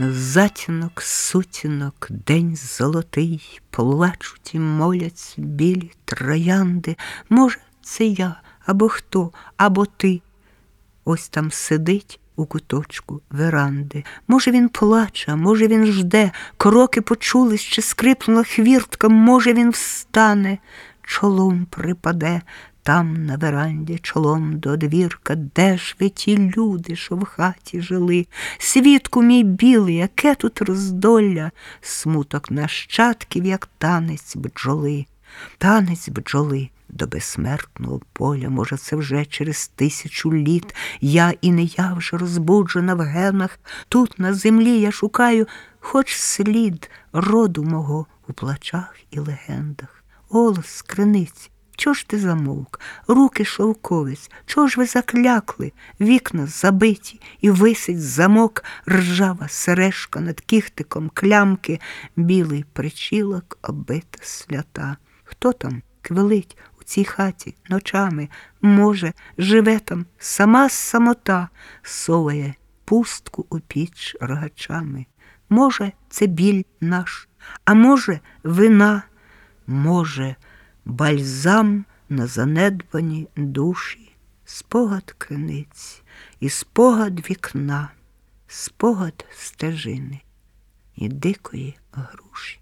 Затінок, сутінок, день золотий, плачуть і моляться білі троянди. Може, це я, або хто, або ти. Ось там сидить у куточку веранди. Може, він плаче, може, він жде, кроки почулись, чи скрипнула хвіртка, може, він встане, чолом припаде. Там на веранді чолом до двірка, де ж ви ті люди, що в хаті жили? Свідку мій білий, яке тут роздолля, смуток нащадків, як танець бджоли, танець бджоли до безсмертного поля. Може, це вже через тисячу літ. Я і не я вже розбуджена в генах. Тут на землі я шукаю хоч слід роду мого у плачах і легендах. Голос з криниці. Чого ж ти замовк? Руки шовковець, чого ж ви заклякли? Вікна забиті, і висить замок, ржава сережка над кіхтиком клямки, білий причілок, обита слята. Хто там квилить у цій хаті ночами? Може, живе там сама самота, соває пустку у піч рогачами. Може, це біль наш, а може, вина, може, бальзам на занедбані душі, спогад криниць і спогад вікна, спогад стежини і дикої груші.